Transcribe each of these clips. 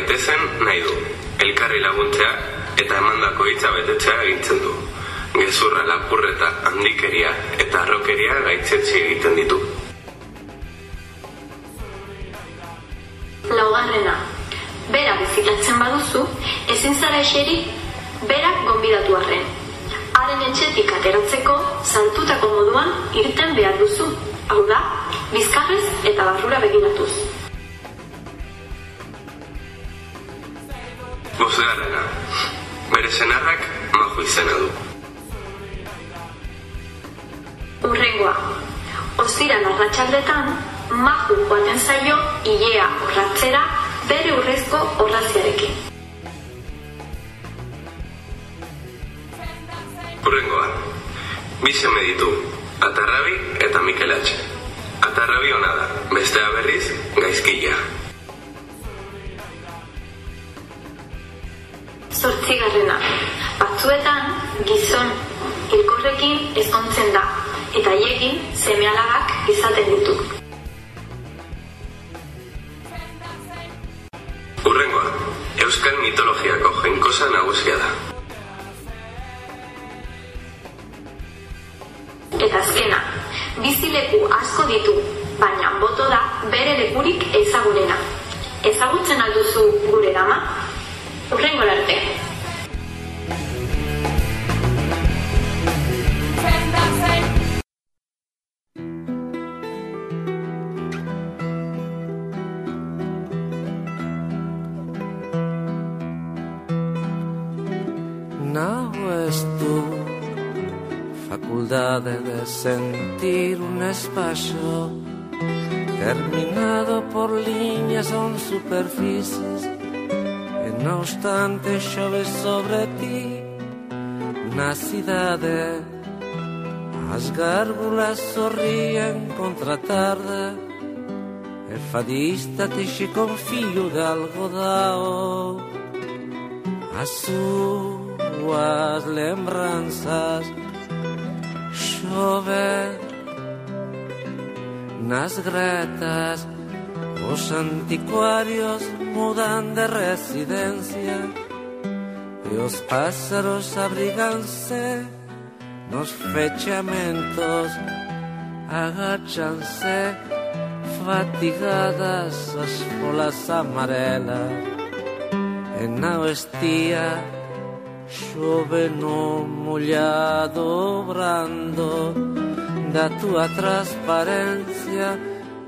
Daitezen nahi du. Elkarri laguntzea eta emandako hitza betetzea egintzen du. Gezurra, lapurreta, handikeria eta arrokeria gaitzetsi egiten ditu. Laugarrena, bera biziklatzen baduzu, ezin zara eseri, berak gonbidatu arren. Haren etxetik ateratzeko, saltutako moduan irten behar duzu. Hau da, bizkarrez eta barrura begiratuz. Bosgarrena, bere senarrak maju izena du. Urrengoa, ostiran arratsaldetan maju joaten zaio ilea orratzera bere urrezko orraziarekin. Urrengoa, bi seme ditu, Atarrabi eta Mikel Atxe. Atarrabi ona da, bestea berriz, gaizkila. Zortzigarrena, batzuetan gizon hilkorrekin ezkontzen da, eta haiekin seme alabak izaten ditu. Urrengoa, Euskal mitologiako jainkosa nagusia da. Eta azkena, bizileku asko ditu, baina boto da bere lekurik ezagunena. Ezagutzen alduzu gure dama? Urrengo arte. Es tu de sentir un espacio terminado por líneas o superficies. No obstante chove sobre ti una ciudad. As gárgulas sorrien contra a tarde. E fadista tixe con fío de algodao As súas lembranzas Chove nas gretas. Os anticuarios mudan de residencia E os pásaros abriganse nos fechamentos Agachanse fatigadas as folas amarelas. E na estía chove no mollado brando Da túa transparencia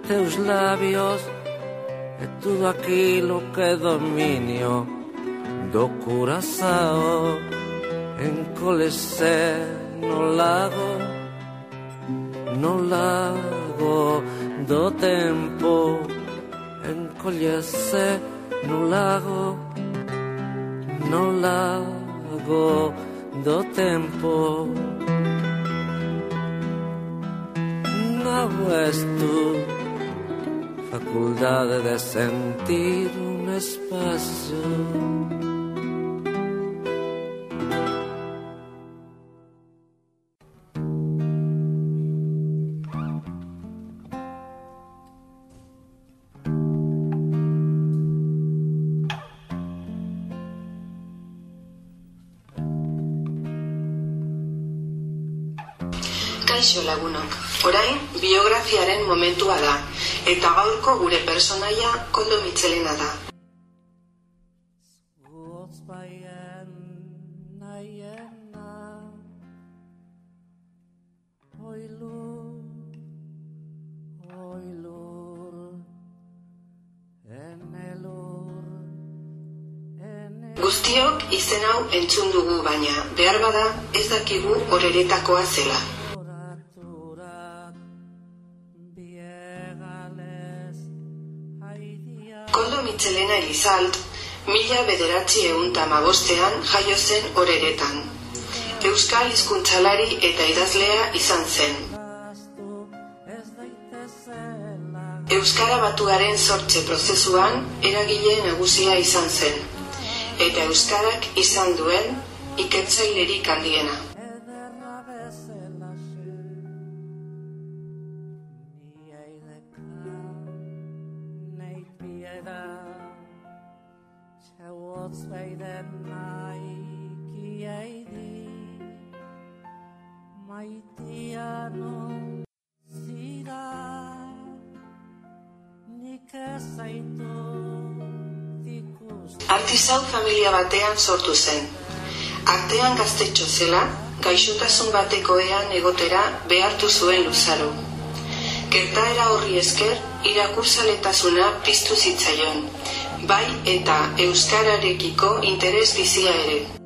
teus labios è tutto aquilo che dominio do Curazao. Encolece no lago no lago do tempo. Encolece no lago no lago do tempo. No és tu facultad de sentir un espacio. Kaixo lagunok, orain biografiaren momentua da, eta gaurko gure personaia koldo mitzelena da. Guztiok izen hau entzun dugu baina, behar bada ez dakigu horeretakoa zela. Elizalt, mila bederatzi eunta magostean jaio zen horeretan. Euskal hizkuntzalari eta idazlea izan zen. Euskara batuaren sortze prozesuan eragile nagusia izan zen. Eta Euskarak izan duen iketzailerik handiena. Batean sortu zen. Artean gaztetxo zela, gaixotasun batekoean egotera behartu zuen luzaro. Gertaera horri esker, irakurzaletasuna piztu zitzaion, bai eta euskararekiko interes bizia ere.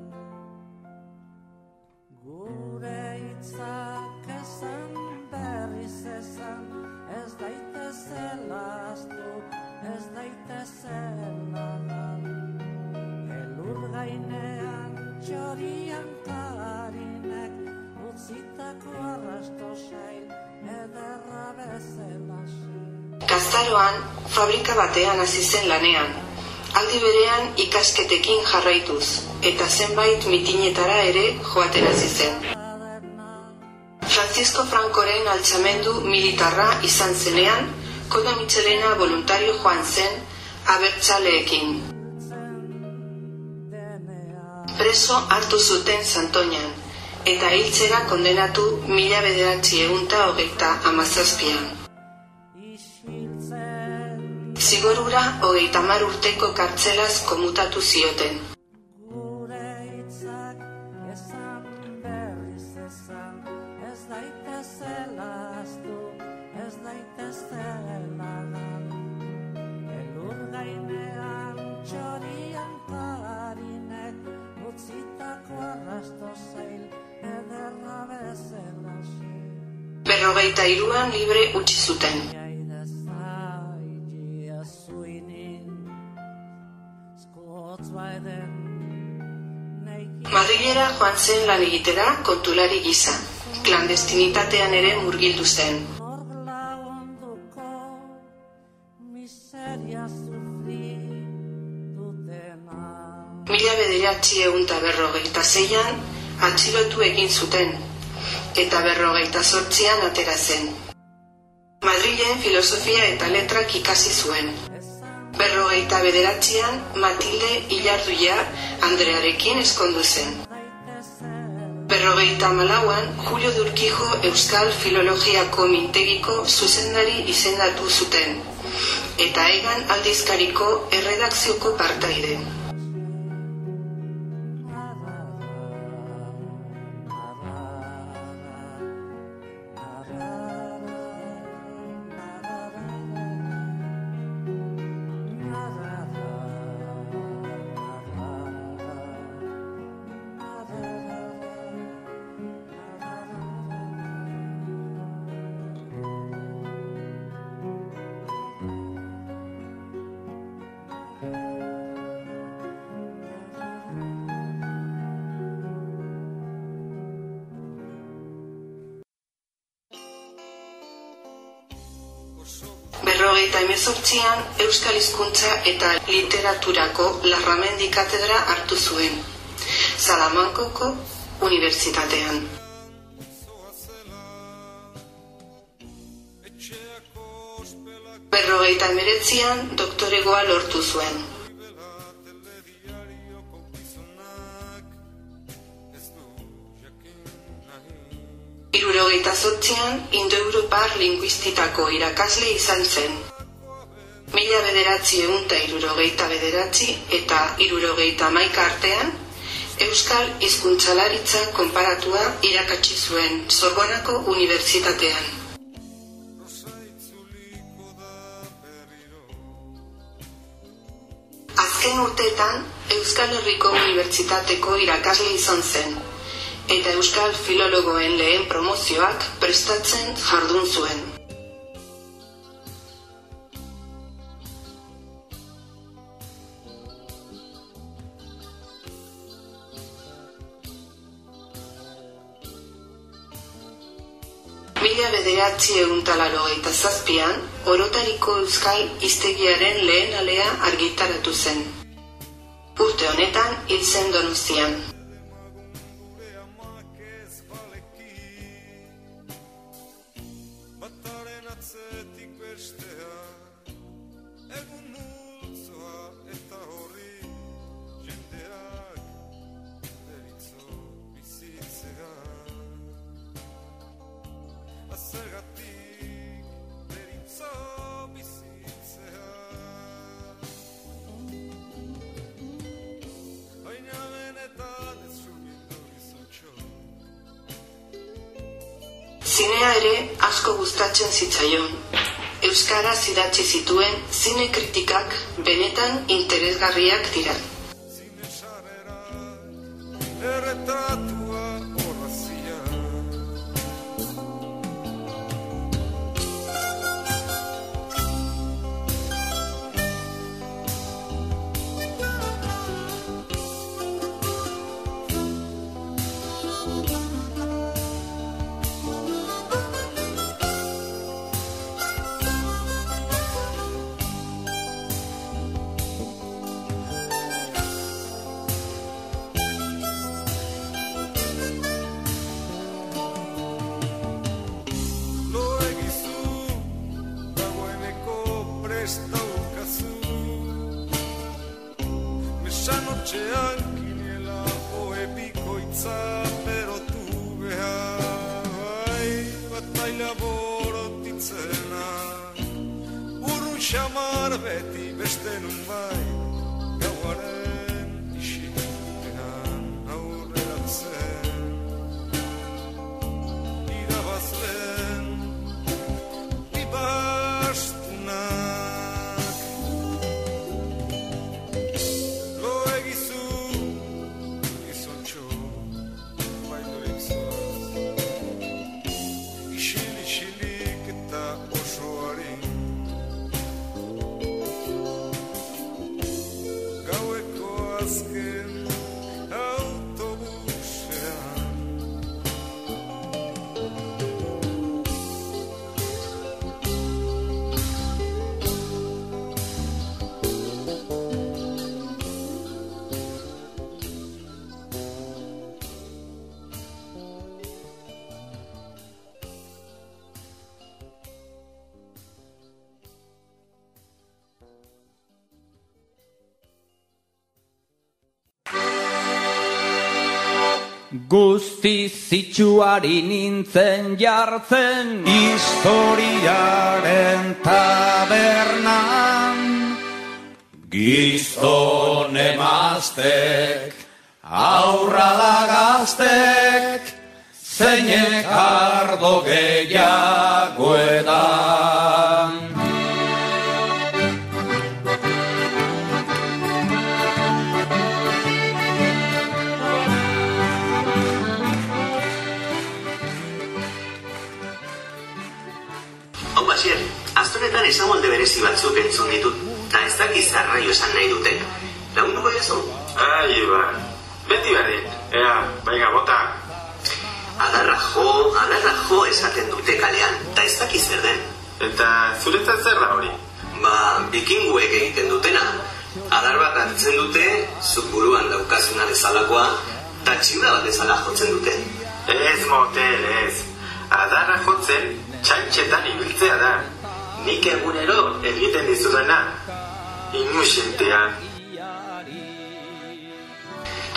Fabrika batean hasi zen lanean. Aldi berean ikasketekin jarraituz, eta zenbait mitinetara ere joaten hasi zen. Francisco Francoren altzamendu militarra izan zenean, Koda Mitxelena voluntario joan zen abertzaleekin. Preso hartu zuten Santoñan, eta hiltzera kondenatu mila bederatzi egunta hogeita amazazpian. Zigorura hogeita mar urteko kartzelaz komutatu zioten. Berrogeita iruan libre utzi zuten. Madrilera joan zen lan egitera kontulari gisa. Klandestinitatean ere murgildu zen. Mila bederatzi egun eta berrogeita zeian, atxilotu egin zuten, eta berrogeita sortzian atera zen. Madrilen filosofia eta letrak ikasi zuen. Berrogeita bederatzean Matilde Ilarduia Andrearekin eskondu zen. Berrogeita malauan Julio Durkijo Euskal Filologiako Mintegiko zuzendari izendatu zuten. Eta egan aldizkariko erredakzioko partaide. Hizkuntza eta Literaturako Larramendi Katedra hartu zuen. Salamankoko Unibertsitatean. Berrogeita emeretzian doktoregoa lortu zuen. Irurogeita zortzian, Indo-Europar linguistitako irakasle izan zen. Mila bederatzi eunta irurogeita bederatzi eta irurogeita maika artean, Euskal hizkuntzalaritza konparatua irakatsi zuen Sorbonako Unibertsitatean. Azken urteetan, Euskal Herriko Unibertsitateko irakasle izan zen, eta Euskal Filologoen lehen promozioak prestatzen jardun zuen. Mila bederatzi eguntalaro eta zazpian, orotariko euskal iztegiaren lehen alea argitaratu zen. Urte honetan, hil zen donostian. Gustatzen zitzaion. Euskaraz idatzi zituen zine kritikak benetan interesgarriak dira. Guzti zitsuari nintzen jartzen. Historiaren tabernan Gizton emaztek Aurra da gaztek Zeinek ardo gehiago edan esamolde berezi batzuk entzun ditut, eta ez dakiz arraio esan nahi duten. Lagunduko jazu? Ai, ba, beti berdin, ea, baiga, bota. Adarra jo, adarra jo esaten dute kalean, eta ez dakiz zer den. Eta zuretzat zer da hori? bikinguek egiten dutena. Adar bat hartzen dute, zuk buruan daukazuna bezalakoa, eta txiura bat bezala jotzen dute. Ez motel, ez. Adarra jotzen, txantxetan ibiltzea da. Nik egunero egiten dizudana. Inusentea.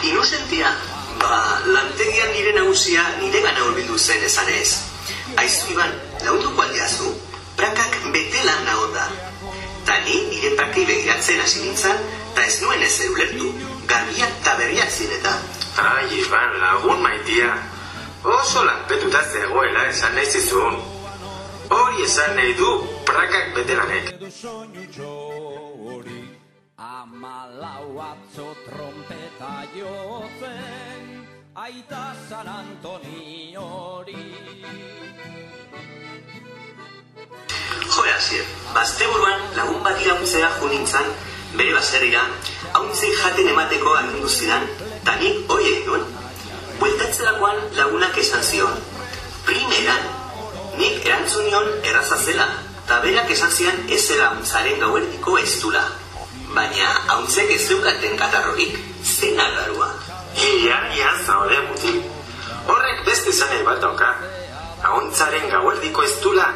Inusentia, ba, lantegian nire nagusia nire gana hurbildu zen esan ez. Aizu iban, launduko aldeazu, prakak bete lan nagon da. Ta ni nire prakei begiratzen hasi nintzen, ta ez nuen ez ulertu, garbiak eta berriak zineta. Ai, Iban, lagun maitia. Oso lanpetuta zegoela esan nahi zizun. Hori esan nahi du prakak betelanek. Amalau atzo trompeta jotzen, aita San Antoni hori. Jo, Asier, bazteburuan lagun bat irauntzea jo nintzen, bere baserrira, hauntzei jaten emateko agindu zidan, eta nik hoi egin. Bueltatzerakoan lagunak esan zion. Primeran, nik erantzun nion erraza zela, eta berak esan zian ez zela hauntzaren gauerdiko ez dula. Baina hauntzek ez zeukaten katarrorik, zen agarua. Ia, ia, zaude mutil. Horrek beste izan nahi bat dauka. Ahontzaren gauerdiko ez dula,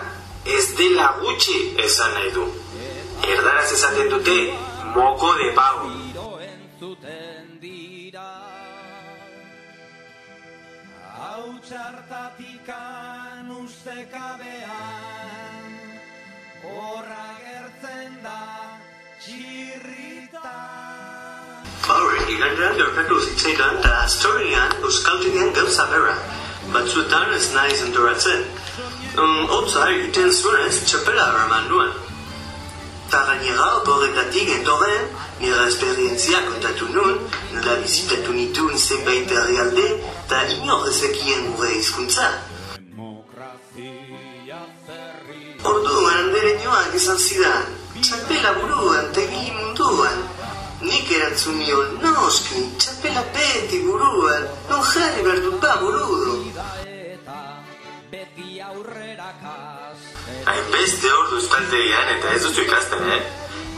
ez dela gutxi esan nahi du. Erdaraz esaten dute, moko de pau. Hau txartatikan ustekabean, horra gertzen da txirrita. Horre, igandean gertatu zitzaidan eta historian euskaltegian gauza berra. Batzuetan ez naiz entoratzen. Um, Otza egiten zuenez txapela eraman nuen. Ta gainera horretatik entorren, nire esperientzia kontatu nuen, nola bizitatu nituen zenbait herrialde, eta inor ezekien gure hizkuntza. Orduan bere nioak izan zidan, txapela buruan eta ibili munduan. Nik erantzun nion, noski, txapela beti buruan, non jarri behar dut ba burudo. Beti aurrera Hainbeste ordu euskaltegian eta ez duzu ikasten, eh?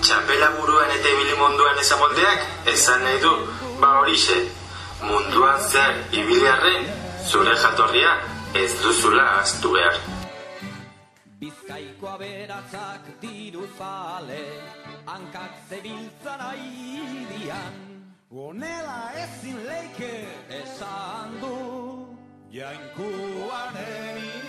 Txapela buruan eta ibili munduan esan moldeak, esan nahi du, ba horixe. Munduan zehar ibili arren, zure jatorria ez duzula astu behar. Bizkaiko aberatzak diru zale, hankak zebiltzan aidian. Honela ezin leike esan du, jainkuaren izenian.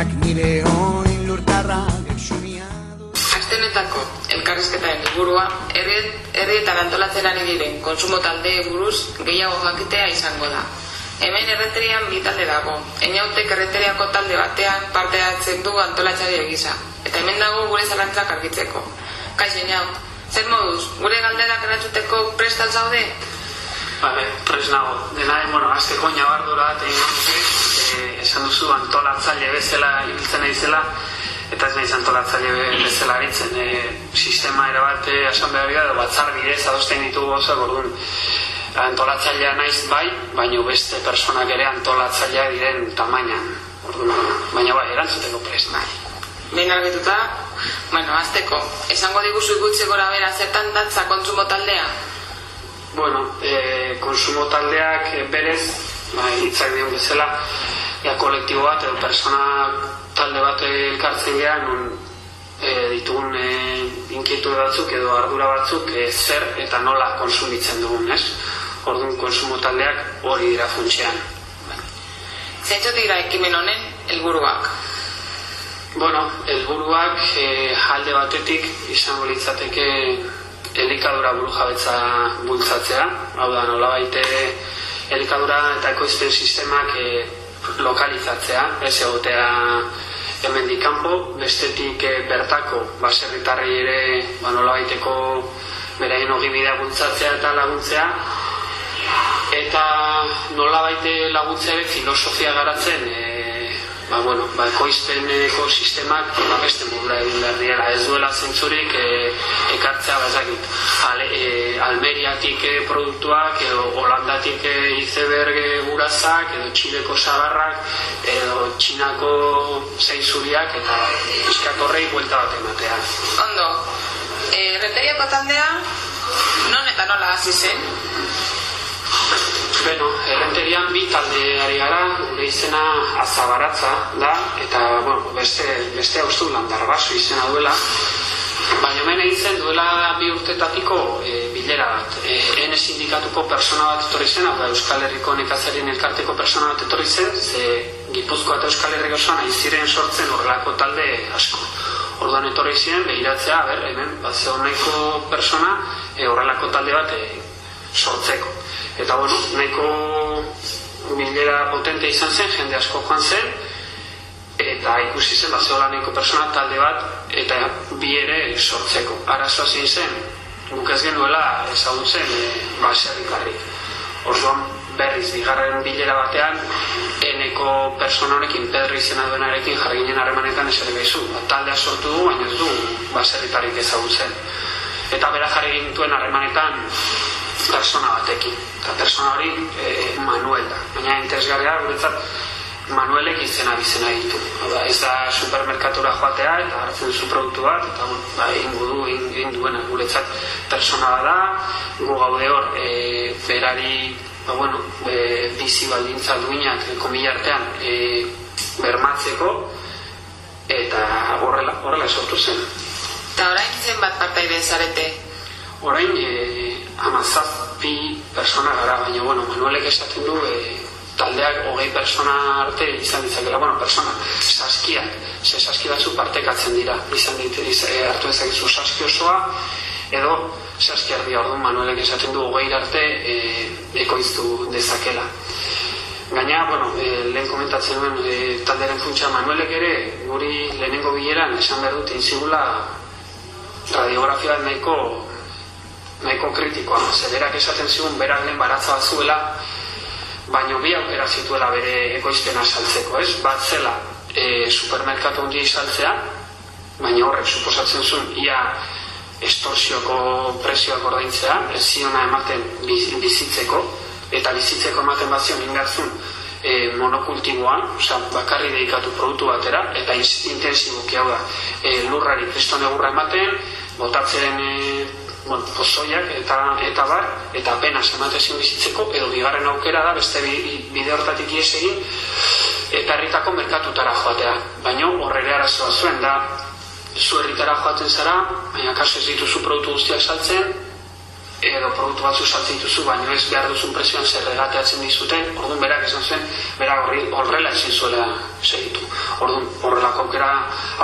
Iruñak nire oin lurtarra Aztenetako elkarrizketaren liburua herrietan antolatzen ari diren konsumo talde buruz gehiago jakitea izango da. Hemen erreterian bi dago. Eñautek erreteriako talde batean parte hartzen du antolatzaile gisa. Eta hemen dago gure zalantzak argitzeko. Kaixo, Eñaut, zer moduz, gure galderak erantzuteko prestan zaude? Bale, pres nago. Dena, bueno, azteko nabardura eta e, esan duzu antolatzaile bezala ibiltzen naizela eta ez naiz antolatzaile be- bezala aritzen. E, sistema ere bat e, behar gara, batzar bidez adosten ditugu gauza, gordun antolatzailea naiz bai, baino beste personak ere antolatzailea diren tamainan. Orduan, baina bai, erantzuteko prest. Bai. Behin argituta, bueno, azteko, esango diguzu ikutze gora bera zertan datza kontsumo taldea? Bueno, e, konsumo taldeak e, berez, bai, hitzak dion bezala, ja, kolektibo bat edo persona talde bat elkartzen gara, non e, ditugun e, inkietu batzuk edo ardura batzuk e, zer eta nola konsumitzen dugun, ez? Orduan konsumo taldeak hori dira funtsean. Zeintzuk dira ekimen honen helburuak? Bueno, helburuak e, alde batetik izango litzateke elikadura buru jabetza bultzatzea, hau da nolabait e, elikadura eta ekoizpen sistemak e, lokalizatzea, ez egotea hemendik kanpo, bestetik e, bertako baserritarrei ere ba, nolabaiteko beraien ogibidea bultzatzea eta laguntzea, eta nolabait laguntzea ere filosofia garatzen e, ba, bueno, ba, ekoizpeneko sistemak ba, beste modura egin behar direla. Ez duela zentzurik e, ekartzea bazakit. Ale, e, Almeriatik e, produktuak, edo Holandatik e, iceberg urazak, edo Txileko sagarrak, edo Txinako zeizuriak, eta pixkat horrei buelta bat ematea. Ondo, e, erreteriako taldea, non eta nola hasi zen? Beno, errenterian bi talde ari gara, gure izena azabaratza da, eta, bueno, beste, beste haustu landarbaso izena duela, baina hemen egiten duela bi urtetatiko e, bilera bat. E, ene sindikatuko persona bat etorri zen, hau da Euskal Herriko nekazarien elkarteko persona bat etorri zen, ze Gipuzkoa eta Euskal Herriko osoan aiziren sortzen horrelako talde asko. Orduan etorri ziren, behiratzea, ber, hemen, bat nahiko persona e, horrelako talde bat e, sortzeko. Eta bueno, nahiko bilera potente izan zen, jende asko joan zen, eta ikusi zen, bat zehola nahiko persona talde bat, eta bi ere sortzeko. Arazoa zein zen, guk ez genuela ezagutzen e, baserrikarrik. Orduan berriz, bigarren bilera batean, eneko persona honekin, Pedro izena duenarekin jarri harremanetan esere behizu. Ba, taldea sortu du, baina ez du baserritarrik ezagutzen. Eta bera jarri gintuen harremanetan persona batekin. Eta persona hori e, Manuel da. Baina interesgarria guretzat Manuelek izena bizena ditu. Da, ez da supermerkatura joatea eta hartzen duzu produktu bat, eta ba, egin du, egin, duena guretzat persona da, gu gaude hor, e, berari, ba, bueno, e, bizi baldintza duinak, komila artean, e, bermatzeko, eta horrela, horrela sortu zen. Eta orain zenbat partaide zarete? Orain, e, amazazpi persona gara, baina, bueno, Manuelek esaten du, e, taldeak hogei persona arte izan ditzakela, bueno, persona, saskiak, ze saski batzu partekatzen dira, izan ditu, e, hartu ezakizu saski osoa, edo saski ardi orduan Manuelek esaten du hogei arte e, ekoiztu dezakela. Gaina, bueno, e, lehen komentatzen duen e, talderen funtsa Manuelek ere, guri lehenengo bileran esan behar dut inzigula radiografia nahiko nahiko kritikoa. Zederak esaten zigun berak lehen baratza zuela, baina bi aukera zituela bere ekoizpena saltzeko, ez? Bat zela e, supermerkatu handia saltzea, baina horrek suposatzen zuen ia estorsioko prezioak ordaintzea, ez ziona ematen biz- bizitzeko, eta bizitzeko ematen bat zion ingarzun e, monokultiboan, osea, bakarri dedikatu produktu batera, eta intensiboki hau da, e, lurrari kriston egurra ematen, botatzen e, bueno, pozoiak eta, eta bar, eta apenas ematen zion bizitzeko, edo bigarren aukera da, beste bi- bide hortatik ies egin, eta herritako merkatutara joatea. Baina horrere arazoa zuen, da, zu herritara joaten zara, baina kaso ez dituzu produktu guztiak saltzen, edo produktu batzu saltzen dituzu, baino ez behar duzun presioan zer regateatzen dizuten, orduan berak esan zuen, berak horri horrela ezin zuela segitu. Orduan horrelako aukera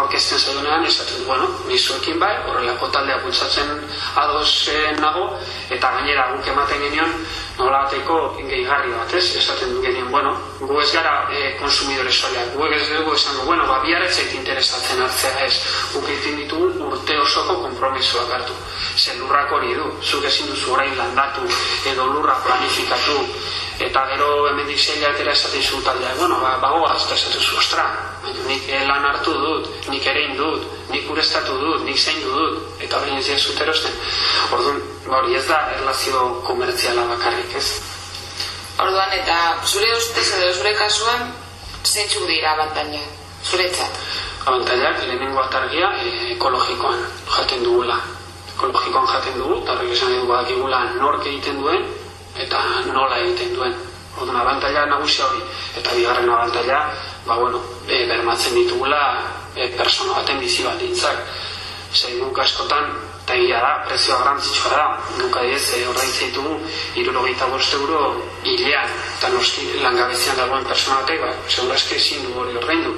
aurkezten zaidunean, esaten du, bueno, nizuekin bai, horrelako taldea bultzatzen ados nago, eta gainera guk ematen genion, nola bateko gehigarri bat, ez? Esaten genien, bueno, gu ez gara e, konsumidore soleak, gu ez dugu esan bueno, ba, zait interesatzen hartzea ez, guk egiten ditugu urte osoko kompromisoak hartu. Zer lurrak hori du, zuk ezin duzu orain landatu, edo lurra planifikatu, eta gero hemendik zeila atera esaten zu taldea, bueno, ba, bagoaz, eta esaten zu, ostra, nik eh, lan hartu dut, nik ere dut, nik urestatu dut, nik zeindu dut, eta hori ez zut erosten. Orduan, ba, hori ez da erlazio komertziala bakarrik, ez? Orduan, eta zure ustez edo zure kasuan, zeintzuk dira abantaina, zuretzat? Abantailak, lehenengo atargia, e, ekologikoan jaten dugula. Ekologikoan jaten dugu, eta horrek esan dugu badakigula nork egiten duen, eta nola egiten duen. Orduan, abantaila nagusia hori. Eta bigarren abantaila, ba, bueno, e, bermatzen ditugula e, persona baten bizi baldintzak. Zer guk askotan, eta da, prezioa garantzitsua da, guk adiez, e, ordaintzen ditugu, irurogeita bost euro hilean, eta noski langabezian dagoen persona batek, ba, segurazke ezin du hori ordaindu.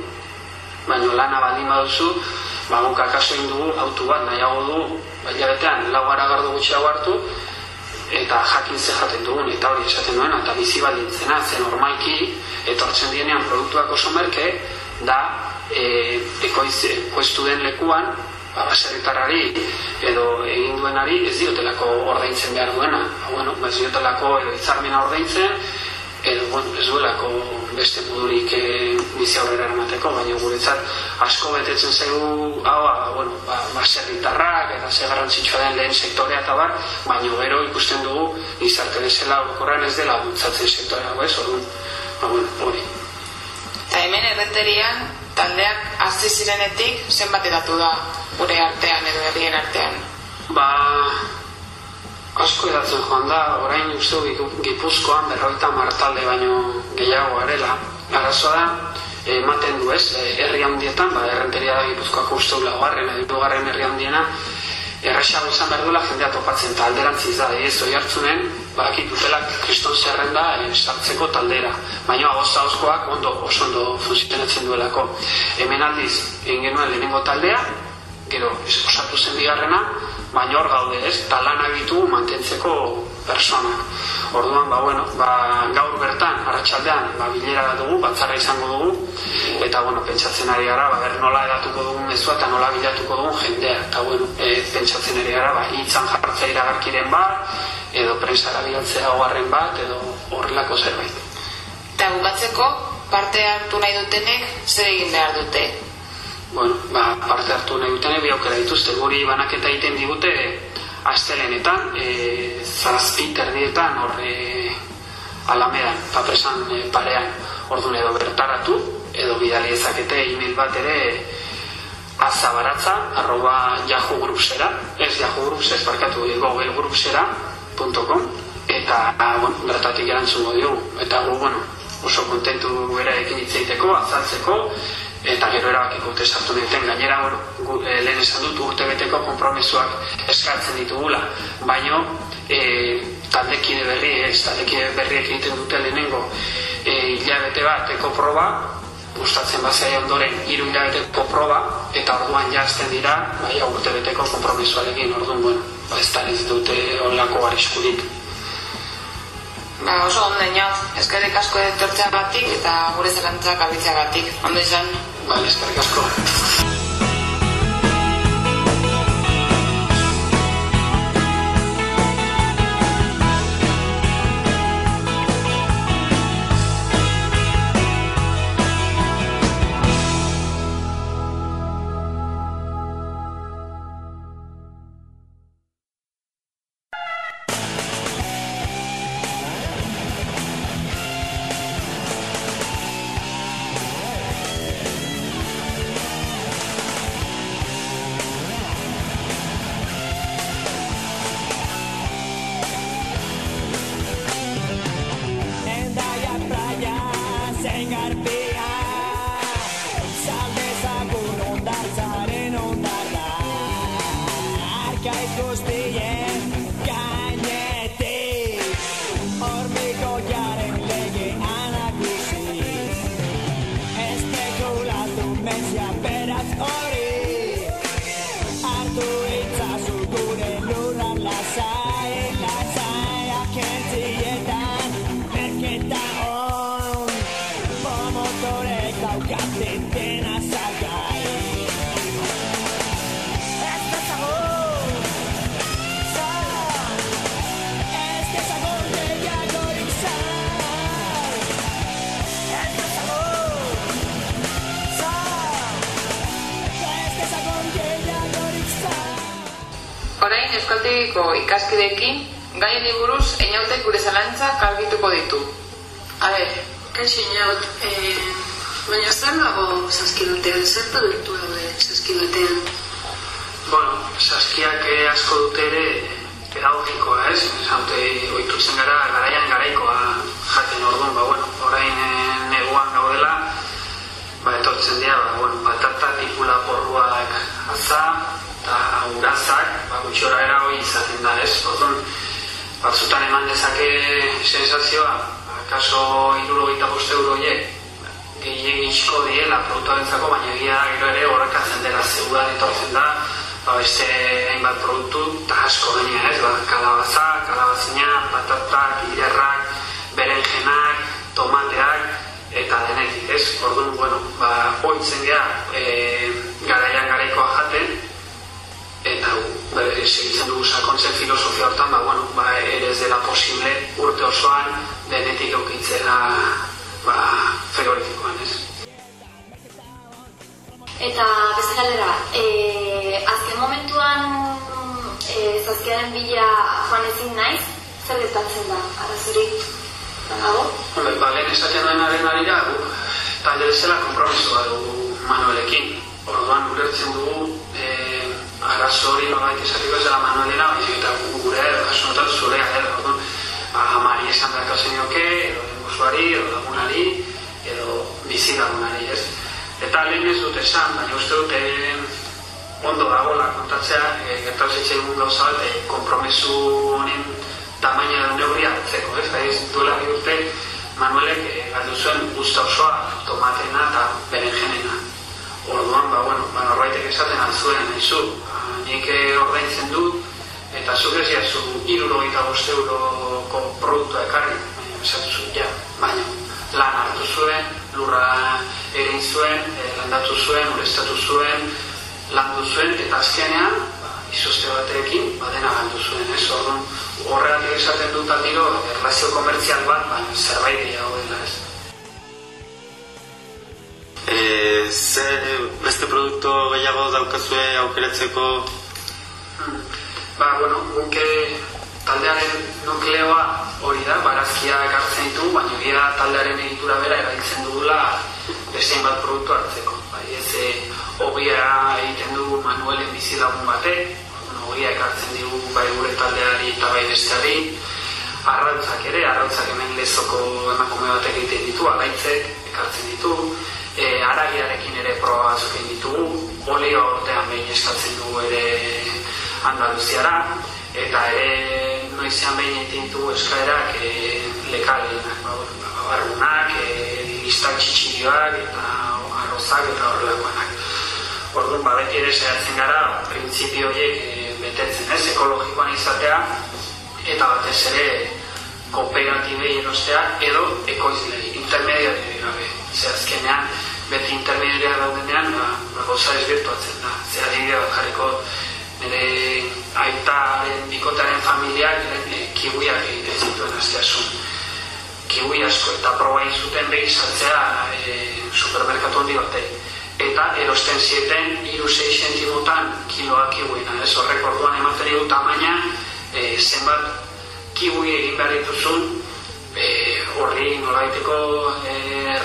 Baina lana baldin baduzu, ba, guk akaso egin dugu autu bat nahiago du, ba, hilabetean, lau garagardo gutxiago hartu, eta jakin ze jaten dugun, eta hori esaten duena, eta bizi baldintzena, ze normalki, etortzen dienean produktuak oso merke, da, e, ekoiz, ekoiztu den lekuan, ba, baserritarrari edo egin duenari ez diotelako ordaintzen behar duena. Ba, bueno, ba, ez diotelako edo hitzarmena ordaintzen, edo bueno, ez duelako beste modurik e, bizi aurrera eramateko, baina guretzat asko betetzen zaigu hau, ba, bueno, ba, baserritarrak eta ze garrantzitsua den lehen sektorea eta bar, baina gero ikusten dugu gizarte bezala orokorrean ez dela bultzatzen sektorea, ez, orduan, ba, bueno, hori. Eta hemen erreterian, taldeak hasi zirenetik zenbat edatu da gure artean edo herrien artean? Ba, asko edatzen joan da, orain uste Gipuzkoan berroita martalde baino gehiago garela. Arazoa da, ematen du ez, e, herri handietan, ba, errenteria da Gipuzkoako uste du laugarren, edo garren herri handiena, erresago izan behar duela jendea topatzen eta alderantziz da, ez oi hartzunen, badakit dutelak kriston zerrenda e, sartzeko taldera. Baina agozta oskoak ondo, oso ondo funtzionatzen duelako. Hemen aldiz, egin genuen lehenengo taldea, gero osatu zen bigarrena, baina hor gaude ez, eta lan abitu mantentzeko personak. Orduan, ba, bueno, ba, gaur bertan, arratsaldean ba, bilera dugu, batzarra izango dugu, eta, bueno, pentsatzen ari gara, ba, ber nola edatuko dugun mezua eta nola bilatuko dugun jendea, eta, bueno, e, pentsatzen ari gara, ba, hitzan jartzea iragarkiren bat, edo prensara bidaltzea hogarren bat, edo horrelako zerbait. Eta bukatzeko, parte hartu nahi dutenek, zer egin behar dute? Bueno, ba, parte hartu nahi dutenek, bi aukera dituzte, guri banaketa egiten digute, astelenetan, e, zazpi terdietan, horre alamedan, papresan e, parean, orduan edo bertaratu, edo bidali ezakete e-mail bat ere azabaratza, arroba yahoo groupsera, ez yahoo groups, ez barkatu, google groupsera.com, eta, bueno, bertatik erantzungo diogu, eta gu, bueno, oso kontentu beraekin hitzeiteko, azaltzeko, eta gero erabakiko dute sartu duten. Gainera bueno, gu, e, lehen esan dut urte beteko konpromisoak eskartzen ditugula. Baino e, taldekide berri ez taldekide berriek egiten dute lehenengo e, hilabete bateko proba gustatzen bazai ondoren hiru hilabeteko proba eta orduan jazten dira bai urte beteko konpromisoarekin orduan bueno, ba, ez da dute onlako arriskurik Ba, oso ondo inoz, eskerrik asko etortzeagatik eta gure zelantzak abitzeagatik. Ondo izan? Vale, eskerrik asko. Bueno, saskiak eh, asko dute ere pedagogikoa, ez? Zaute, oitutzen gara, garaian garaikoa jaten orduan, ba, bueno, orain eh, neguan gaudela, ba, etortzen dira, ba, bueno, patata, tipula porruak aza, eta urazak, ba, gutxora era hoi izaten da, ez? Orduan, batzutan eman dezake sensazioa, ba, kaso irurogeita boste euro horiek, gehiagizko diela produktuarentzako, baina egia da gero ere horrekatzen dela zeudan etortzen da, ba beste hainbat produktu, eta asko gaina ez, ba, kalabaza, kalabazina, patatak, hilerrak, berenjenak, tomateak, eta denetik ez, orduan, bueno, ba, oitzen gea, e, garaian garaikoa jaten, eta ba, segitzen dugu sakontzen filosofia hortan, ba, bueno, ba, ere ez dela posible urte osoan denetik eukitzera ba, frigoritikoan, ez? Eta beste galdera, e, azken momentuan e, zazkiaren bila joan ezin naiz, zer gertatzen da, arazorik badago? Hombre, ba, lehen esaten duenaren arira, guk talde bezala kompromisoa dugu Manuelekin. Orduan ulertzen dugu e, arazo hori nolait esatiko ez dela Manuelena, baizik eta gu- gure edo kasu honetan zurea dela. Orduan, ba, amari esan beharko zenioke, edo denguzuari, edo lagunari, edo bizi lagunari, ez? Eta lehen ez dut esan, baina uste dut ondo dagoela kontatzea, e, gertatu zitzaigun gauza bat, e, kompromisu honen tamaina edo neurria hartzeko, ez? Gaiz, duela bi urte, Manuelek e, galdu zuen guzta osoa, tomatena eta berenjenena. Orduan, ba, bueno, ba, norbaitek esaten altzuen, nahizu, ba, nik eh, ordaintzen dut, eta zuk ez jazu, irurogeita bost euroko produktua ekarri, baina esatu zuen, ja, baina lan hartu zuen, lurra egin zuen, e, landatu zuen, urestatu zuen, landu zuen, eta azkenean, ba, izoste batekin, ba, dena galdu zuen, ez? Orduan, horregatik esaten dut aldiro, erlazio komertzial bat, baina zerbait gehiago dela, ez? E, ze beste produktu gehiago daukazue aukeratzeko Ba, bueno, guke taldearen nukleoa hori da, barazkia ekartzen ditu, baina egia da taldearen egitura bera erabiltzen dugula beste bat produktu hartzeko. Bai, ez e, hobia egiten du Manuelen bizilagun batek, hobia ekartzen digu bai gure taldeari eta bai besteari, arrautzak ere, arrautzak hemen lezoko emakume batek egiten ditu, alaitzek ekartzen ditu, e, aragiarekin ere proba batzuk egin ditugu, olio urtean behin eskatzen dugu ere Andaluziara, eta ere noizean behin egiten ditugu eskaerak e, lekaleenak, ba, bueno, barrunak, e, listak txitxirioak eta arrozak eta horrelakoanak. Orduan, ba, beti ere saiatzen gara, printzipio horiek e, betetzen, ez, ekologikoan izatea, eta batez ere kooperatibei erostea edo ekoizlei, intermediari gabe. Ze azkenean, beti intermediaria daudenean, ba, ba gauza ezbirtuatzen da. Ze adibide bat jarriko nire aitaren bikotaren familiak e, kiwiak egiten zituen azteasun. Kiwi asko eta proba zuten behi saltzea e, supermerkatu handi batei. Eta erosten zieten iru 6 zentimotan kiloa kiwina. Ez horrek orduan ematen du tamaina e, zenbat kiwi egin behar dituzun e, horri nolaiteko e,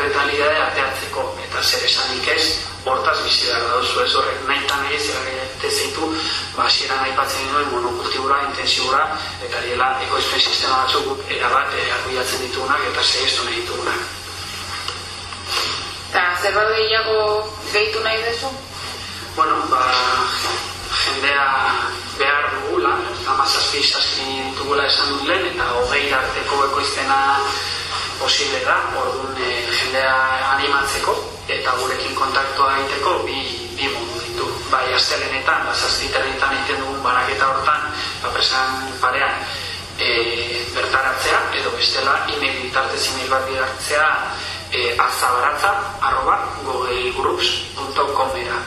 retalidade zer esanik ez hortaz bizi behar dauzu ez horrek nahi eta nahi ez zeitu ba, aipatzen duen monokultibura, intensibura eta diela ekoizpen sistema batzuk guk erabat e, arguiatzen ditugunak eta segestu nahi ditugunak Eta zerbait gehiago gehitu nahi duzu? bueno, ba, jendea behar dugula, amazazpi zazpi ditugula esan dut lehen, eta hogei arteko ekoizpena posible da, orduan e, jendea animatzeko, eta gurekin kontaktua egiteko bi, bi modu ditu. Bai, astelenetan, ba, zazpiterretan egiten dugun banaketa hortan, ba, presan parean, e, bertaratzea, edo bestela, email bitartez email bat bidartzea, e, azabaratza, arroba, googlegroups.com era.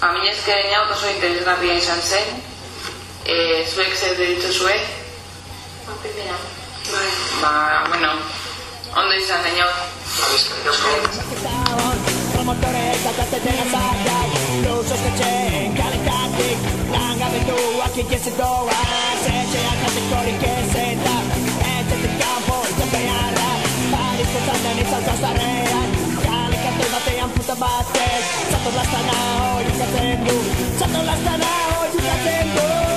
Ba, mila esker inaut oso interesgarria izan zen. E, zuek zer deritzu zuen? Ba, primera. Bai. Ba, bueno, Ondo izan, baina. Promotoreek aldatzen azaiak Luz eskatxeen kaletatik Langabetuak ikizitoak Zetxeak atikorik ezeta Etxetik kanpo izan beharra Parizko zaten izan zazarrean Kalekatu batean puta batez Zato lastana hori izaten du Zato lastana hori izaten du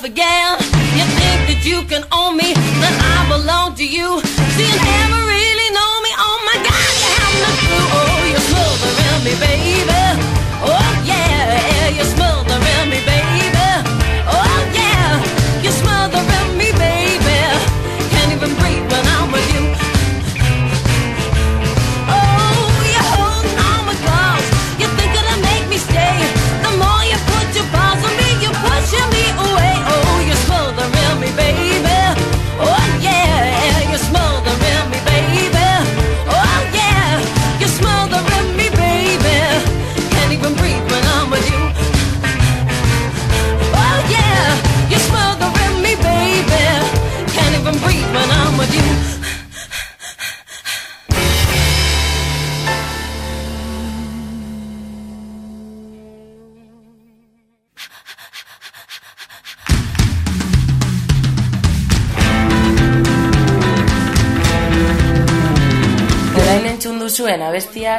forget.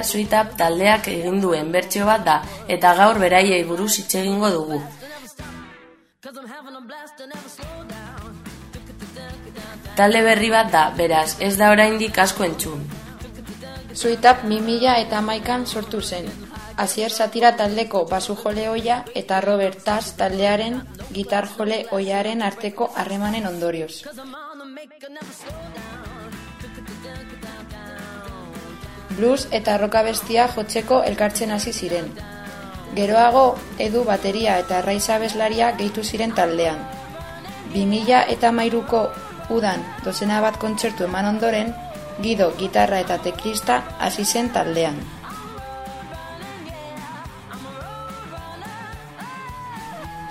Suitap taldeak egin duen bertsio bat da eta gaur beraiei buruz hitz egingo dugu. Talde berri bat da, beraz, ez da oraindik asko entzun. Suitap 2000 eta amaikan sortu zen. Azier satira taldeko basu jole oia eta Robert Taz taldearen gitar jole oiaren arteko harremanen ondorioz. blues eta rocka bestia jotzeko elkartzen hasi ziren. Geroago, edu bateria eta arraiza bezlaria gehitu ziren taldean. 2000 eta mairuko udan dozena bat kontzertu eman ondoren, gido, gitarra eta teklista hasi zen taldean.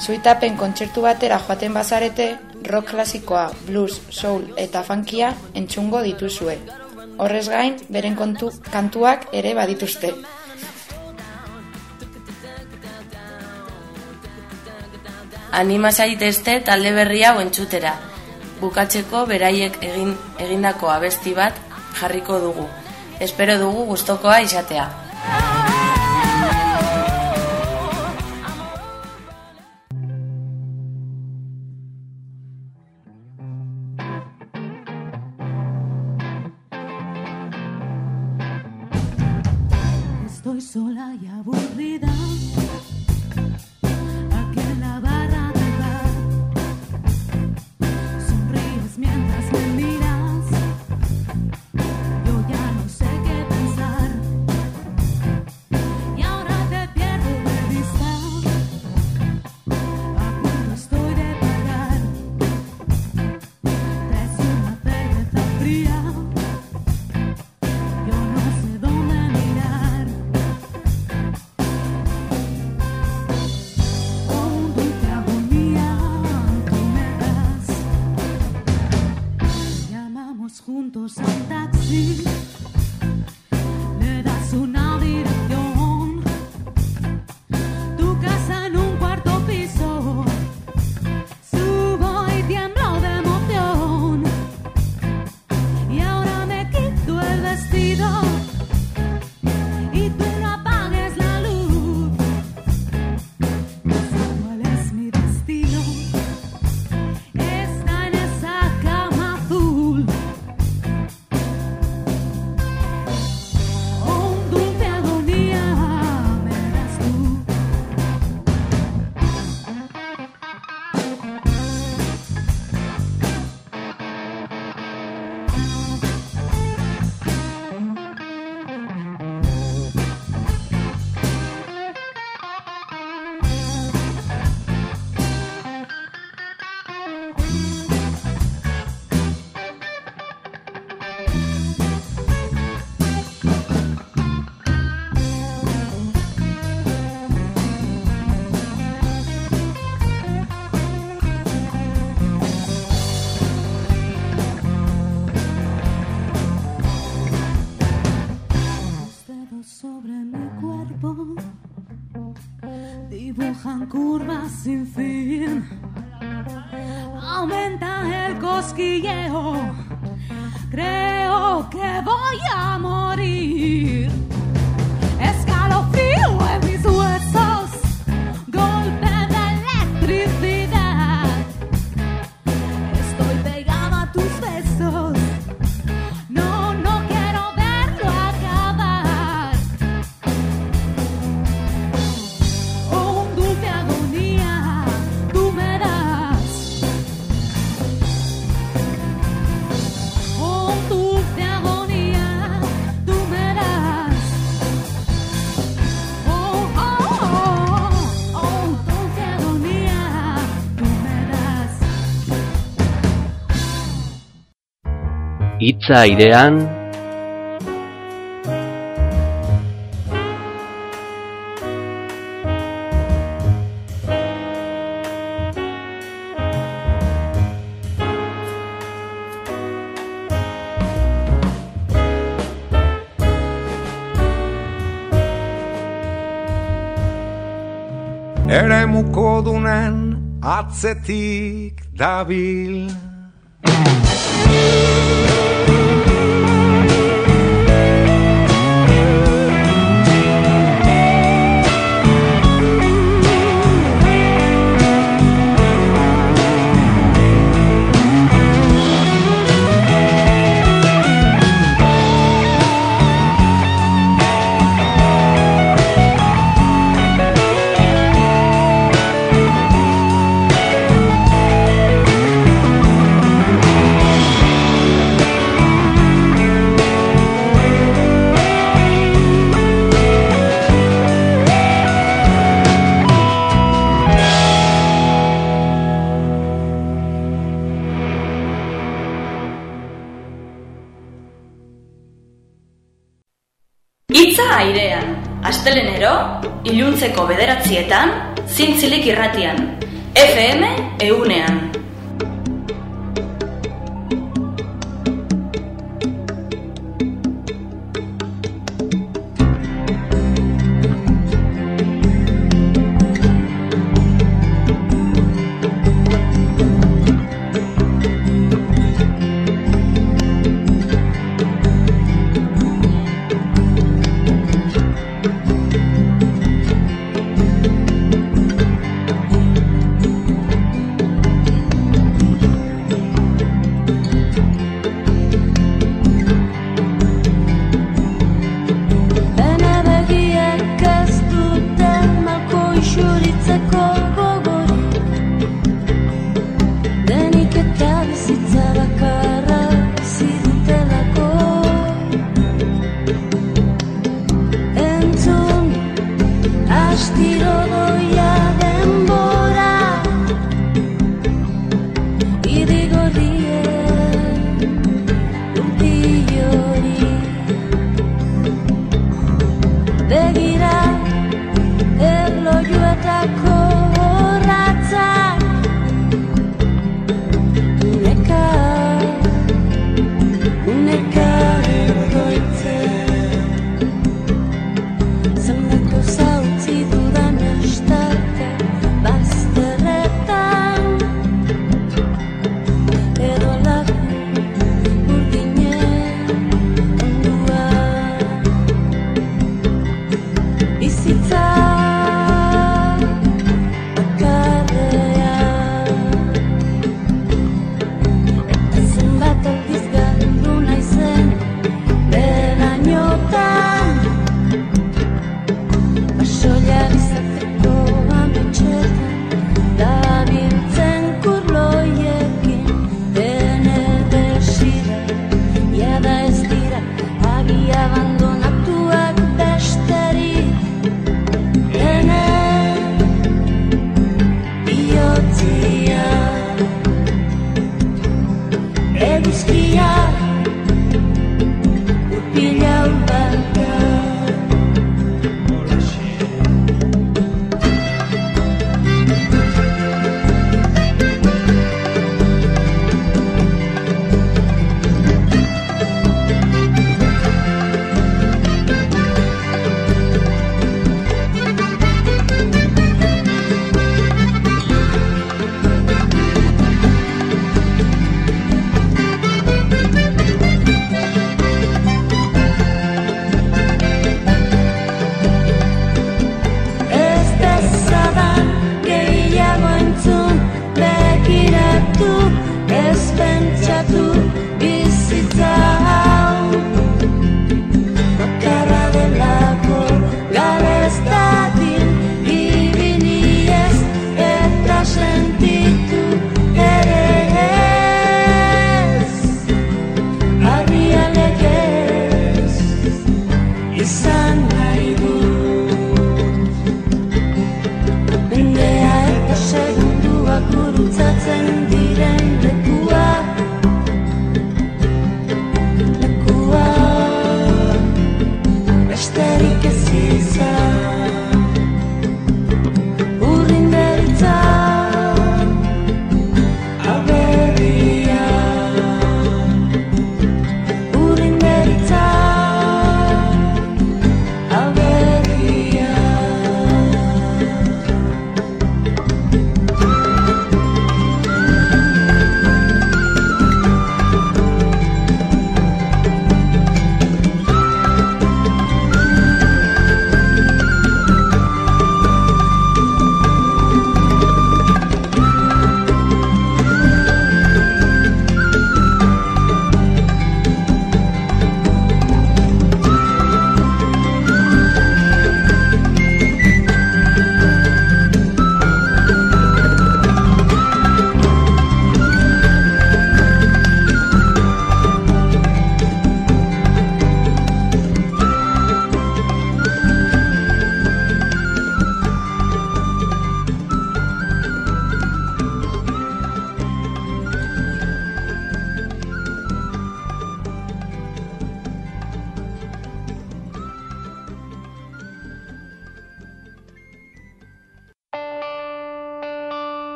Zuitapen kontzertu batera joaten bazarete, rock klasikoa, blues, soul eta funkia entzungo dituzue horrez gain, beren kontu, kantuak ere badituzte. Anima zaitezte talde berria entzutera. Bukatzeko beraiek egin egindako abesti bat jarriko dugu. Espero dugu gustokoa izatea. hitza airean Eremuko dunen atzetik dabil. astelenero, iluntzeko bederatzietan, zintzilik irratian, FM eunean.